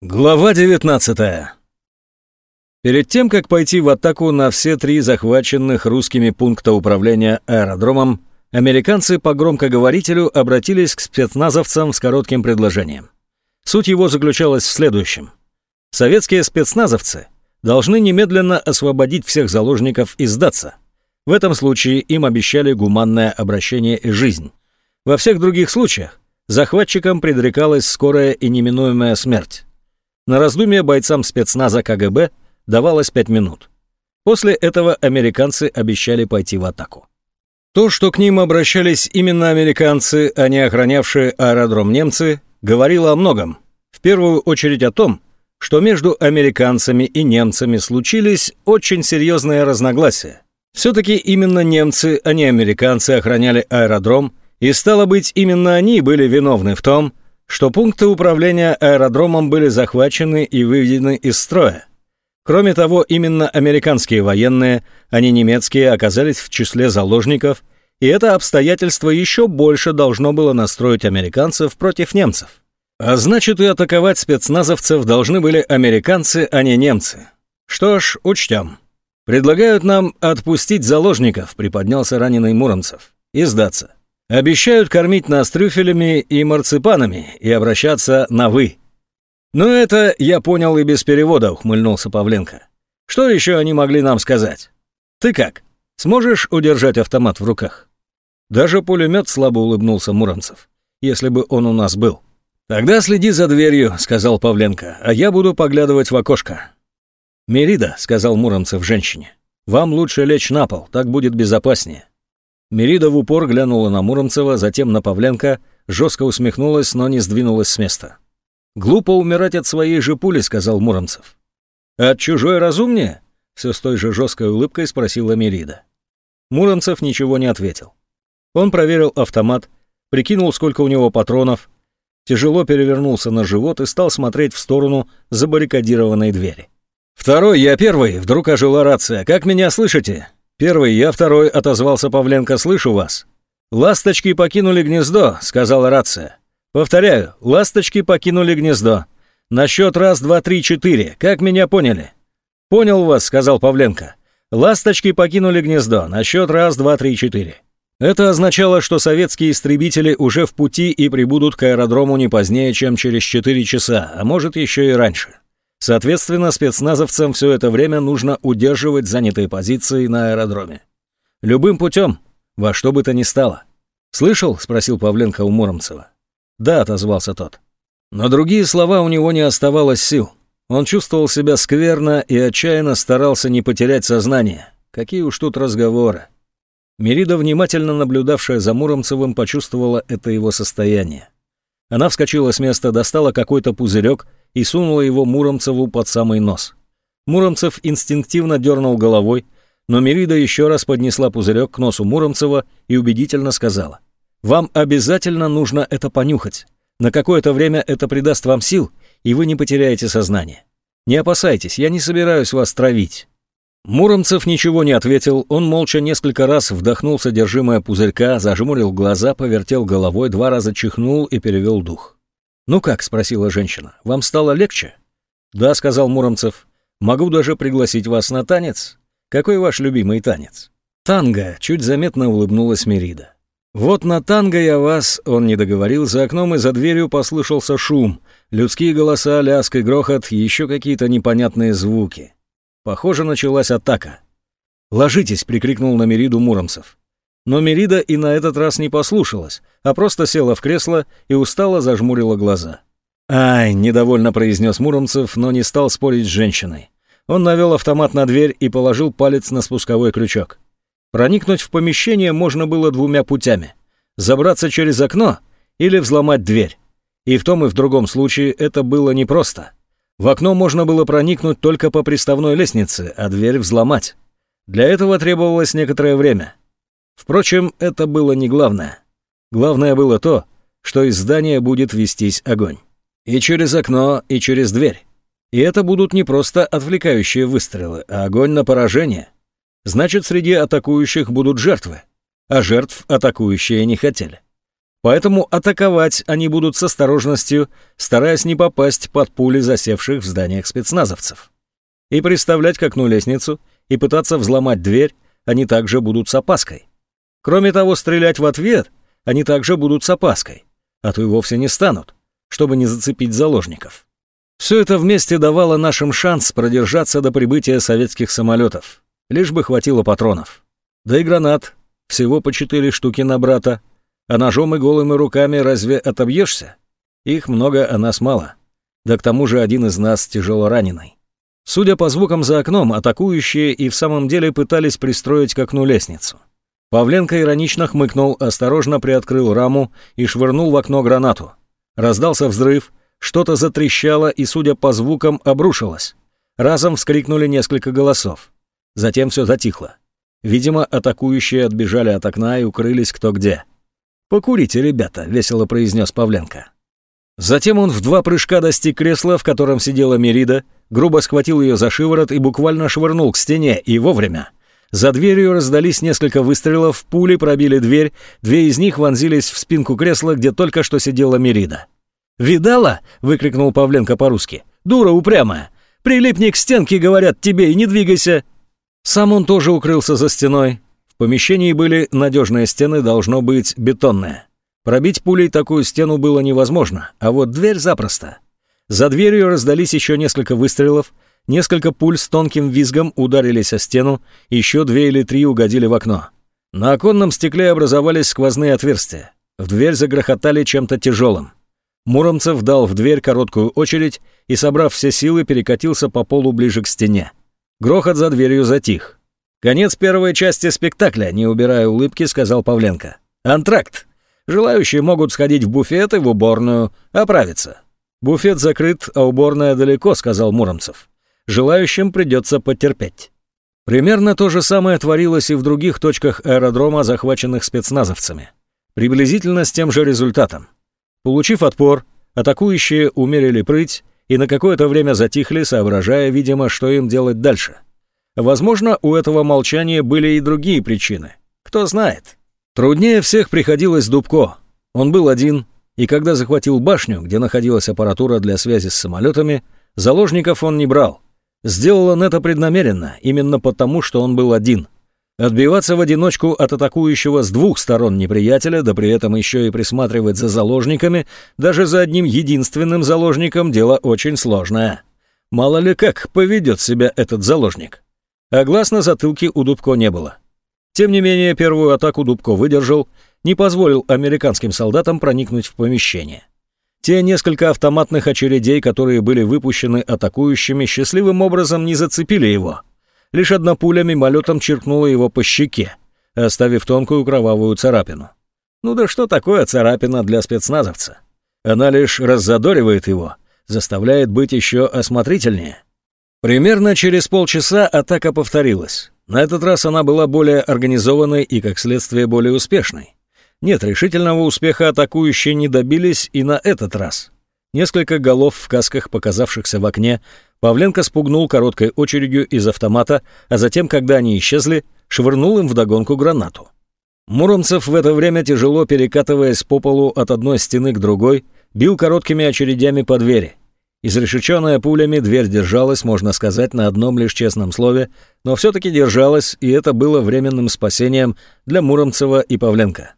Глава 19 Перед тем, как пойти в атаку на все три захваченных русскими пункта управления аэродромом, американцы по громкоговорителю обратились к спецназовцам с коротким предложением. Суть его заключалась в следующем. Советские спецназовцы должны немедленно освободить всех заложников и сдаться. В этом случае им обещали гуманное обращение и жизнь. Во всех других случаях захватчикам предрекалась скорая и неминуемая смерть. На раздумье бойцам спецназа КГБ давалось пять минут. После этого американцы обещали пойти в атаку. То, что к ним обращались именно американцы, а не охранявшие аэродром немцы, говорило о многом. В первую очередь о том, что между американцами и немцами случились очень серьезные разногласия. Все-таки именно немцы, а не американцы охраняли аэродром, и стало быть, именно они были виновны в том, что пункты управления аэродромом были захвачены и выведены из строя. Кроме того, именно американские военные, а не немецкие, оказались в числе заложников, и это обстоятельство еще больше должно было настроить американцев против немцев. А значит, и атаковать спецназовцев должны были американцы, а не немцы. Что ж, учтем. Предлагают нам отпустить заложников, приподнялся раненый Муромцев, и сдаться. Обещают кормить нас трюфелями и марципанами и обращаться на «вы». «Ну это я понял и без перевода», — ухмыльнулся Павленко. «Что еще они могли нам сказать? Ты как, сможешь удержать автомат в руках?» Даже пулемет слабо улыбнулся Муромцев, если бы он у нас был. «Тогда следи за дверью», — сказал Павленко, «а я буду поглядывать в окошко». «Мерида», — сказал Муромцев женщине, — «вам лучше лечь на пол, так будет безопаснее». Мерида в упор глянула на Муромцева, затем на Павленко, жестко усмехнулась, но не сдвинулась с места. «Глупо умирать от своей же пули», — сказал Муромцев. «От чужой разумнее?» — все с той же жесткой улыбкой спросила Мерида. Муромцев ничего не ответил. Он проверил автомат, прикинул, сколько у него патронов, тяжело перевернулся на живот и стал смотреть в сторону забаррикадированной двери. «Второй, я первый!» — вдруг ожила рация. «Как меня слышите?» «Первый, я второй», — отозвался Павленко, — «слышу вас». «Ласточки покинули гнездо», — сказала рация. «Повторяю, ласточки покинули гнездо. На счет раз, два, три, четыре. Как меня поняли?» «Понял вас», — сказал Павленко. «Ласточки покинули гнездо. На счет раз, два, три, четыре». Это означало, что советские истребители уже в пути и прибудут к аэродрому не позднее, чем через четыре часа, а может еще и раньше. Соответственно, спецназовцам все это время нужно удерживать занятые позиции на аэродроме. Любым путем, во что бы то ни стало. «Слышал?» — спросил Павленко у Муромцева. «Да», — отозвался тот. Но другие слова у него не оставалось сил. Он чувствовал себя скверно и отчаянно старался не потерять сознание. Какие уж тут разговоры. Мерида, внимательно наблюдавшая за Муромцевым, почувствовала это его состояние. Она вскочила с места, достала какой-то пузырек и сунула его Муромцеву под самый нос. Муромцев инстинктивно дернул головой, но Мерида еще раз поднесла пузырек к носу Муромцева и убедительно сказала. «Вам обязательно нужно это понюхать. На какое-то время это придаст вам сил, и вы не потеряете сознание. Не опасайтесь, я не собираюсь вас травить». Муромцев ничего не ответил, он молча несколько раз вдохнул содержимое пузырька, зажмурил глаза, повертел головой, два раза чихнул и перевел дух. «Ну как?» — спросила женщина. «Вам стало легче?» «Да», — сказал Муромцев. «Могу даже пригласить вас на танец. Какой ваш любимый танец?» «Танго», — чуть заметно улыбнулась Мерида. «Вот на танго я вас...» — он не договорил. За окном и за дверью послышался шум. Людские голоса, лязг и грохот, еще какие-то непонятные звуки. Похоже, началась атака. «Ложитесь!» — прикрикнул на Мериду Муромцев. Но Мерида и на этот раз не послушалась, а просто села в кресло и устало зажмурила глаза. «Ай!» — недовольно произнес Муромцев, но не стал спорить с женщиной. Он навел автомат на дверь и положил палец на спусковой крючок. Проникнуть в помещение можно было двумя путями. Забраться через окно или взломать дверь. И в том и в другом случае это было непросто. В окно можно было проникнуть только по приставной лестнице, а дверь взломать. Для этого требовалось некоторое время. Впрочем, это было не главное. Главное было то, что из здания будет вестись огонь. И через окно, и через дверь. И это будут не просто отвлекающие выстрелы, а огонь на поражение. Значит, среди атакующих будут жертвы. А жертв атакующие не хотели. Поэтому атаковать они будут с осторожностью, стараясь не попасть под пули засевших в зданиях спецназовцев. И приставлять к окну лестницу, и пытаться взломать дверь они также будут с опаской. Кроме того, стрелять в ответ они также будут с опаской, а то и вовсе не станут, чтобы не зацепить заложников. Все это вместе давало нашим шанс продержаться до прибытия советских самолетов, лишь бы хватило патронов. Да и гранат, всего по четыре штуки на брата, а ножом и голыми руками разве отобьешься? Их много, а нас мало. Да к тому же один из нас тяжело раненый. Судя по звукам за окном, атакующие и в самом деле пытались пристроить к окну лестницу. Павленко иронично хмыкнул, осторожно приоткрыл раму и швырнул в окно гранату. Раздался взрыв, что-то затрещало и, судя по звукам, обрушилось. Разом вскрикнули несколько голосов. Затем все затихло. Видимо, атакующие отбежали от окна и укрылись кто где. «Покурите, ребята», — весело произнес Павленко. Затем он в два прыжка достиг кресла, в котором сидела Мерида, грубо схватил ее за шиворот и буквально швырнул к стене, и вовремя. За дверью раздались несколько выстрелов, пули пробили дверь, две из них вонзились в спинку кресла, где только что сидела Мерида. «Видала?» — выкрикнул Павленко по-русски. «Дура упрямая! Прилипни к стенке, говорят тебе, и не двигайся!» Сам он тоже укрылся за стеной, помещении были надежные стены, должно быть бетонные. Пробить пулей такую стену было невозможно, а вот дверь запросто. За дверью раздались еще несколько выстрелов, несколько пуль с тонким визгом ударились о стену, еще две или три угодили в окно. На оконном стекле образовались сквозные отверстия. В дверь загрохотали чем-то тяжелым. Муромцев дал в дверь короткую очередь и, собрав все силы, перекатился по полу ближе к стене. Грохот за дверью затих. «Конец первой части спектакля», — не убирая улыбки, сказал Павленко. «Антракт. Желающие могут сходить в буфет и в уборную, оправиться». «Буфет закрыт, а уборная далеко», — сказал Муромцев. «Желающим придется потерпеть». Примерно то же самое творилось и в других точках аэродрома, захваченных спецназовцами. Приблизительно с тем же результатом. Получив отпор, атакующие умерили прыть и на какое-то время затихли, соображая, видимо, что им делать дальше. Возможно, у этого молчания были и другие причины. Кто знает. Труднее всех приходилось Дубко. Он был один, и когда захватил башню, где находилась аппаратура для связи с самолетами, заложников он не брал. Сделал он это преднамеренно, именно потому, что он был один. Отбиваться в одиночку от атакующего с двух сторон неприятеля, да при этом еще и присматривать за заложниками, даже за одним единственным заложником, дело очень сложное. Мало ли как поведет себя этот заложник а глаз на затылке у Дубко не было. Тем не менее, первую атаку Дубко выдержал, не позволил американским солдатам проникнуть в помещение. Те несколько автоматных очередей, которые были выпущены атакующими, счастливым образом не зацепили его. Лишь одна пуля мимолетом чиркнула его по щеке, оставив тонкую кровавую царапину. Ну да что такое царапина для спецназовца? Она лишь раззадоривает его, заставляет быть еще осмотрительнее. Примерно через полчаса атака повторилась. На этот раз она была более организованной и, как следствие, более успешной. Нет, решительного успеха атакующие не добились и на этот раз. Несколько голов в касках, показавшихся в окне, Павленко спугнул короткой очередью из автомата, а затем, когда они исчезли, швырнул им вдогонку гранату. Муромцев в это время, тяжело перекатываясь по полу от одной стены к другой, бил короткими очередями по двери. Изрешеченная пулями, дверь держалась, можно сказать, на одном лишь честном слове, но все-таки держалась, и это было временным спасением для Муромцева и Павленко.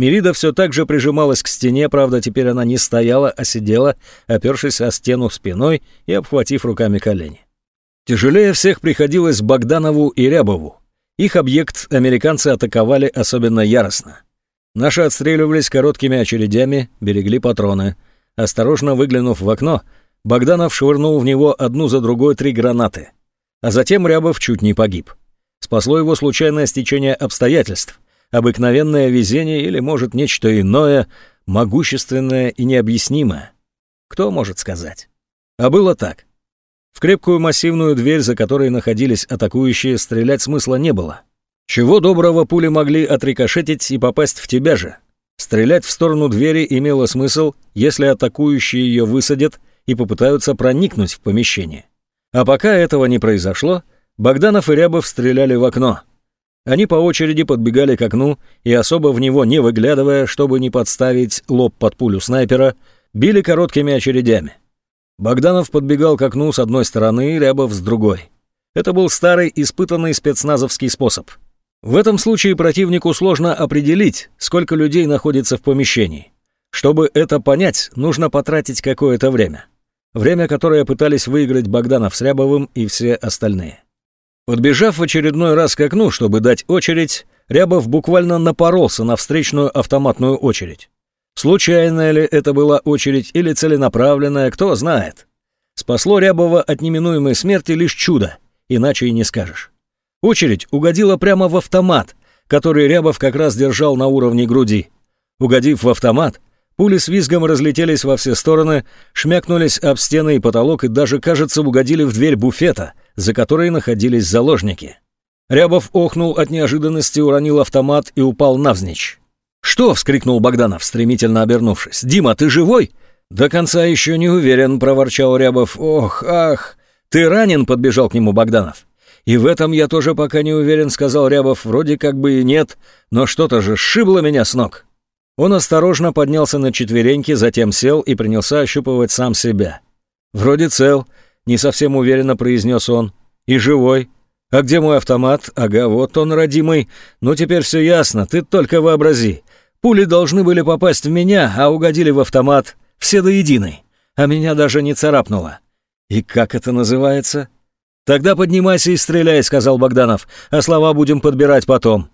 Мирида все так же прижималась к стене, правда, теперь она не стояла, а сидела, опершись о стену спиной и обхватив руками колени. Тяжелее всех приходилось Богданову и Рябову. Их объект американцы атаковали особенно яростно. Наши отстреливались короткими очередями, берегли патроны. Осторожно выглянув в окно, Богданов швырнул в него одну за другой три гранаты. А затем Рябов чуть не погиб. Спасло его случайное стечение обстоятельств, обыкновенное везение или, может, нечто иное, могущественное и необъяснимое. Кто может сказать? А было так. В крепкую массивную дверь, за которой находились атакующие, стрелять смысла не было. Чего доброго пули могли отрикошетить и попасть в тебя же. Стрелять в сторону двери имело смысл, если атакующие ее высадят и попытаются проникнуть в помещение. А пока этого не произошло, Богданов и Рябов стреляли в окно. Они по очереди подбегали к окну и, особо в него не выглядывая, чтобы не подставить лоб под пулю снайпера, били короткими очередями. Богданов подбегал к окну с одной стороны, Рябов с другой. Это был старый, испытанный спецназовский способ. В этом случае противнику сложно определить, сколько людей находится в помещении. Чтобы это понять, нужно потратить какое-то время. Время, которое пытались выиграть Богданов с Рябовым и все остальные. Подбежав в очередной раз к окну, чтобы дать очередь, Рябов буквально напоролся на встречную автоматную очередь. Случайная ли это была очередь или целенаправленная, кто знает. Спасло Рябова от неминуемой смерти лишь чудо, иначе и не скажешь. Очередь угодила прямо в автомат, который Рябов как раз держал на уровне груди. Угодив в автомат, пули с визгом разлетелись во все стороны, шмякнулись об стены и потолок и даже, кажется, угодили в дверь буфета, за которой находились заложники. Рябов охнул от неожиданности, уронил автомат и упал навзничь. «Что?» — вскрикнул Богданов, стремительно обернувшись. «Дима, ты живой?» «До конца еще не уверен», — проворчал Рябов. «Ох, ах!» «Ты ранен?» — подбежал к нему Богданов. «И в этом я тоже пока не уверен», — сказал Рябов. «Вроде как бы и нет, но что-то же сшибло меня с ног». Он осторожно поднялся на четвереньки, затем сел и принялся ощупывать сам себя. «Вроде цел», — не совсем уверенно произнес он. «И живой. А где мой автомат? Ага, вот он, родимый. Ну теперь все ясно, ты только вообрази. Пули должны были попасть в меня, а угодили в автомат. Все до единой. А меня даже не царапнуло. И как это называется? Тогда поднимайся и стреляй, сказал Богданов, а слова будем подбирать потом.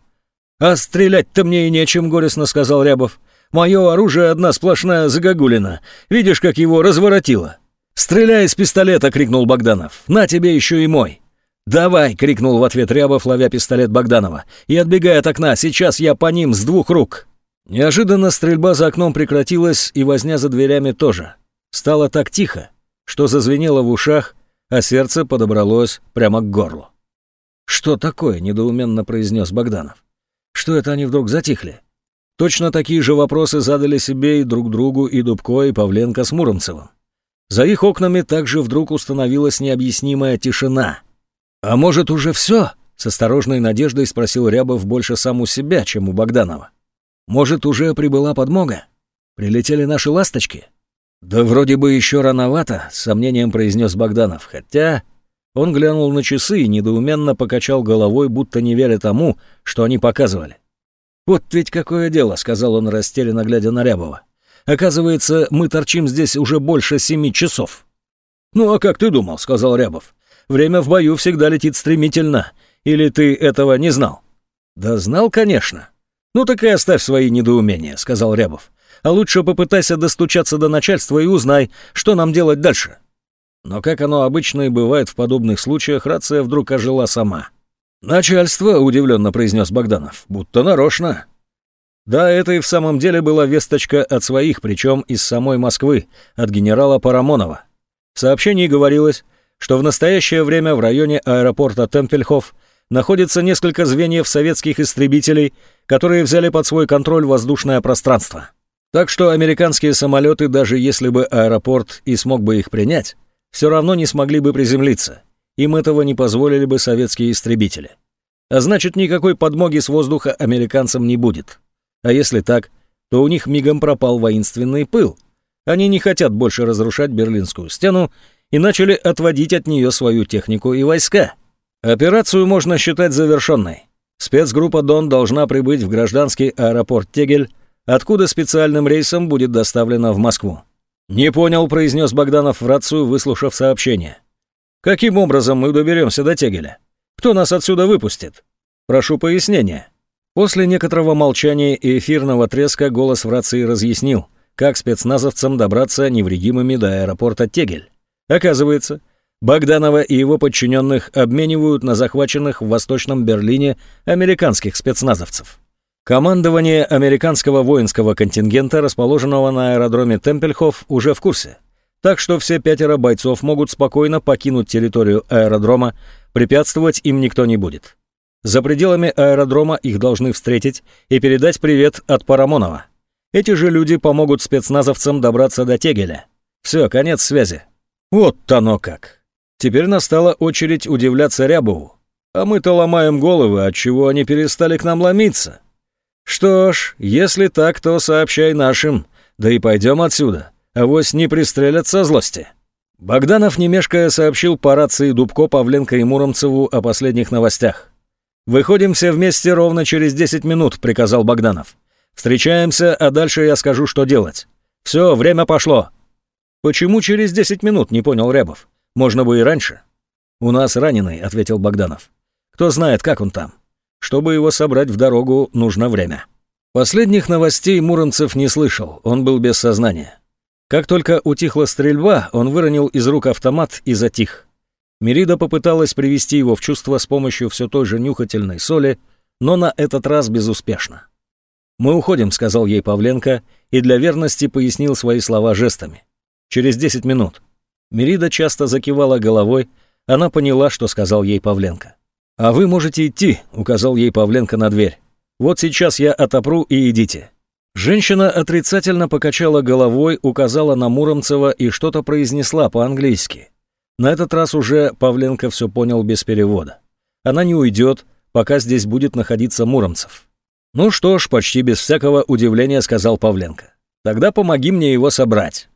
А стрелять-то мне и нечем, горестно сказал Рябов. Мое оружие одна сплошная загогулина. Видишь, как его разворотило. «Стреляй из пистолета!» — крикнул Богданов. «На тебе еще и мой!» «Давай!» — крикнул в ответ Рябов, ловя пистолет Богданова. «И отбегай от окна, сейчас я по ним с двух рук!» Неожиданно стрельба за окном прекратилась, и возня за дверями тоже. Стало так тихо, что зазвенело в ушах, а сердце подобралось прямо к горлу. «Что такое?» — недоуменно произнес Богданов. «Что это они вдруг затихли?» Точно такие же вопросы задали себе и друг другу и Дубко, и Павленко с Муромцевым. За их окнами также вдруг установилась необъяснимая тишина. «А может, уже все?» — с осторожной надеждой спросил Рябов больше сам у себя, чем у Богданова. Может, уже прибыла подмога? Прилетели наши ласточки? Да вроде бы еще рановато, с сомнением произнес Богданов, хотя... Он глянул на часы и недоуменно покачал головой, будто не веря тому, что они показывали. «Вот ведь какое дело», — сказал он растерянно, глядя на Рябова. «Оказывается, мы торчим здесь уже больше семи часов». «Ну а как ты думал?» — сказал Рябов. «Время в бою всегда летит стремительно. Или ты этого не знал?» «Да знал, конечно. «Ну так и оставь свои недоумения», — сказал Рябов. «А лучше попытайся достучаться до начальства и узнай, что нам делать дальше». Но как оно обычно и бывает в подобных случаях, рация вдруг ожила сама. «Начальство», — удивленно произнес Богданов, — «будто нарочно». Да, это и в самом деле была весточка от своих, причем из самой Москвы, от генерала Парамонова. В сообщении говорилось, что в настоящее время в районе аэропорта Темпельхоф находится несколько звеньев советских истребителей, которые взяли под свой контроль воздушное пространство. Так что американские самолеты, даже если бы аэропорт и смог бы их принять, все равно не смогли бы приземлиться. Им этого не позволили бы советские истребители. А значит, никакой подмоги с воздуха американцам не будет. А если так, то у них мигом пропал воинственный пыл. Они не хотят больше разрушать Берлинскую стену и начали отводить от нее свою технику и войска. Операцию можно считать завершенной. Спецгруппа «Дон» должна прибыть в гражданский аэропорт Тегель, откуда специальным рейсом будет доставлена в Москву. «Не понял», — произнес Богданов в рацию, выслушав сообщение. «Каким образом мы доберемся до Тегеля? Кто нас отсюда выпустит? Прошу пояснения». После некоторого молчания и эфирного треска голос в рации разъяснил, как спецназовцам добраться невредимыми до аэропорта Тегель. Оказывается, Богданова и его подчиненных обменивают на захваченных в Восточном Берлине американских спецназовцев. Командование американского воинского контингента, расположенного на аэродроме Темпельхоф, уже в курсе. Так что все пятеро бойцов могут спокойно покинуть территорию аэродрома, препятствовать им никто не будет. За пределами аэродрома их должны встретить и передать привет от Парамонова. Эти же люди помогут спецназовцам добраться до Тегеля. Все, конец связи. Вот оно как. Теперь настала очередь удивляться Рябову. А мы-то ломаем головы, отчего они перестали к нам ломиться. Что ж, если так, то сообщай нашим, да и пойдем отсюда. Авось не пристрелят со злости». Богданов, не мешкая, сообщил по рации Дубко, Павленко и Муромцеву о последних новостях. «Выходим все вместе ровно через 10 минут», — приказал Богданов. «Встречаемся, а дальше я скажу, что делать. Все, время пошло». «Почему через 10 минут?» — не понял Рябов. «Можно бы и раньше». «У нас раненый», — ответил Богданов. «Кто знает, как он там. Чтобы его собрать в дорогу, нужно время». Последних новостей Муромцев не слышал, он был без сознания. Как только утихла стрельба, он выронил из рук автомат и затих. Мерида попыталась привести его в чувство с помощью все той же нюхательной соли, но на этот раз безуспешно. «Мы уходим», — сказал ей Павленко, и для верности пояснил свои слова жестами. «Через десять минут». Мерида часто закивала головой, она поняла, что сказал ей Павленко. «А вы можете идти», — указал ей Павленко на дверь. «Вот сейчас я отопру и идите. Женщина отрицательно покачала головой, указала на Муромцева и что-то произнесла по-английски. На этот раз уже Павленко все понял без перевода. Она не уйдет, пока здесь будет находиться Муромцев. «Ну что ж», почти без всякого удивления сказал Павленко. «Тогда помоги мне его собрать».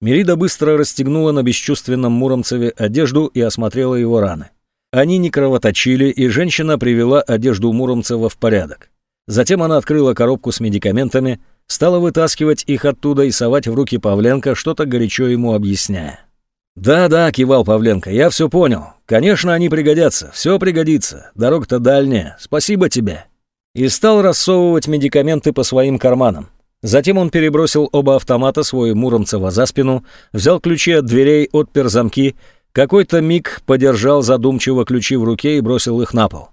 Мерида быстро расстегнула на бесчувственном Муромцеве одежду и осмотрела его раны. Они не кровоточили, и женщина привела одежду Муромцева в порядок. Затем она открыла коробку с медикаментами, стала вытаскивать их оттуда и совать в руки Павленко, что-то горячо ему объясняя. «Да-да», — кивал Павленко, — «я все понял. Конечно, они пригодятся, все пригодится. Дорога-то дальняя. Спасибо тебе». И стал рассовывать медикаменты по своим карманам. Затем он перебросил оба автомата свой Муромцева за спину, взял ключи от дверей, отпер замки, какой-то миг подержал задумчиво ключи в руке и бросил их на пол.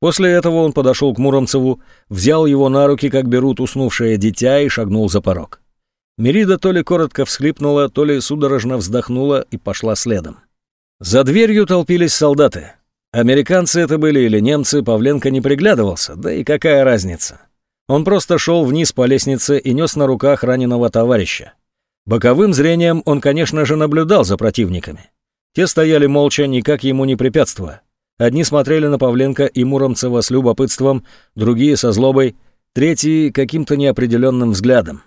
После этого он подошел к Муромцеву, взял его на руки, как берут уснувшее дитя, и шагнул за порог. Мерида то ли коротко всхлипнула, то ли судорожно вздохнула и пошла следом. За дверью толпились солдаты. Американцы это были или немцы, Павленко не приглядывался, да и какая разница. Он просто шел вниз по лестнице и нес на руках раненого товарища. Боковым зрением он, конечно же, наблюдал за противниками. Те стояли молча, никак ему не препятствуя. Одни смотрели на Павленко и Муромцева с любопытством, другие со злобой, третьи каким-то неопределенным взглядом.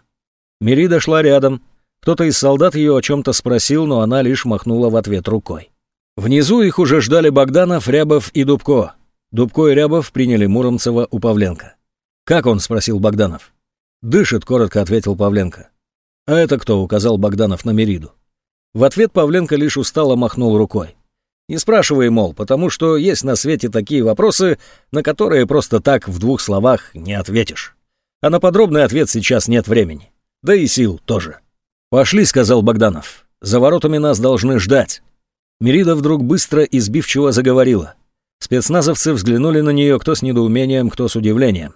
Мерида шла рядом. Кто-то из солдат ее о чем-то спросил, но она лишь махнула в ответ рукой. Внизу их уже ждали Богданов, Рябов и Дубко. Дубко и Рябов приняли Муромцева у Павленко. «Как он?» — спросил Богданов. «Дышит», — коротко ответил Павленко. «А это кто?» — указал Богданов на Мериду. В ответ Павленко лишь устало махнул рукой. Не спрашивай, мол, потому что есть на свете такие вопросы, на которые просто так в двух словах не ответишь. А на подробный ответ сейчас нет времени. Да и сил тоже. «Пошли», — сказал Богданов. «За воротами нас должны ждать». Мерида вдруг быстро и сбивчиво заговорила. Спецназовцы взглянули на нее, кто с недоумением, кто с удивлением.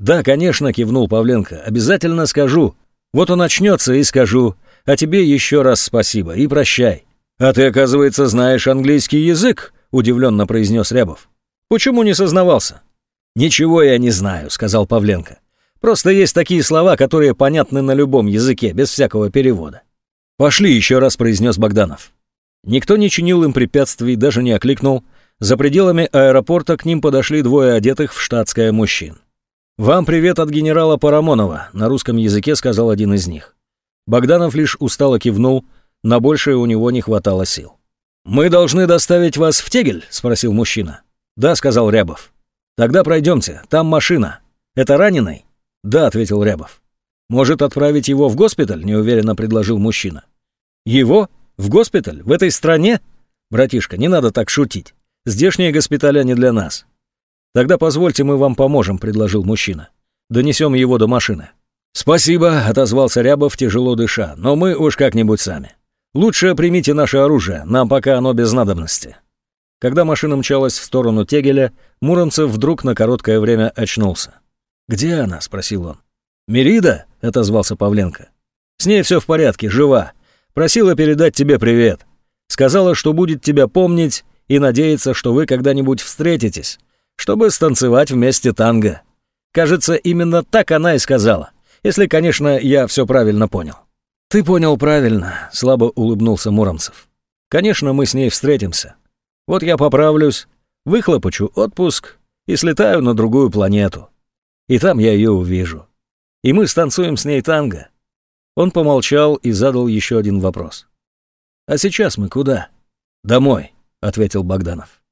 «Да, конечно», — кивнул Павленко, — «обязательно скажу. Вот он очнется и скажу. А тебе еще раз спасибо и прощай. «А ты, оказывается, знаешь английский язык?» — удивленно произнес Рябов. «Почему не сознавался?» «Ничего я не знаю», — сказал Павленко. «Просто есть такие слова, которые понятны на любом языке, без всякого перевода». «Пошли», — еще раз произнес Богданов. Никто не чинил им препятствий, даже не окликнул. За пределами аэропорта к ним подошли двое одетых в штатское мужчин. «Вам привет от генерала Парамонова», — на русском языке сказал один из них. Богданов лишь устало кивнул, на большее у него не хватало сил. «Мы должны доставить вас в Тегель?» — спросил мужчина. «Да», — сказал Рябов. «Тогда пройдемте, там машина. Это раненый?» «Да», — ответил Рябов. «Может, отправить его в госпиталь?» — неуверенно предложил мужчина. «Его? В госпиталь? В этой стране?» «Братишка, не надо так шутить. Здешние госпиталя не для нас». «Тогда позвольте, мы вам поможем», — предложил мужчина. «Донесем его до машины». «Спасибо», — отозвался Рябов, тяжело дыша, «но мы уж как-нибудь сами». Лучше примите наше оружие, нам пока оно без надобности». Когда машина мчалась в сторону Тегеля, Муромцев вдруг на короткое время очнулся. «Где она?» — спросил он. «Мерида?» — отозвался Павленко. «С ней все в порядке, жива. Просила передать тебе привет. Сказала, что будет тебя помнить и надеется, что вы когда-нибудь встретитесь, чтобы станцевать вместе танго. Кажется, именно так она и сказала, если, конечно, я все правильно понял». «Ты понял правильно», — слабо улыбнулся Муромцев. «Конечно, мы с ней встретимся. Вот я поправлюсь, Выхлопочу отпуск и слетаю на другую планету. И там я ее увижу. И мы станцуем с ней танго. Он помолчал и задал еще один вопрос. «А сейчас мы куда?» «Домой», — ответил Богданов.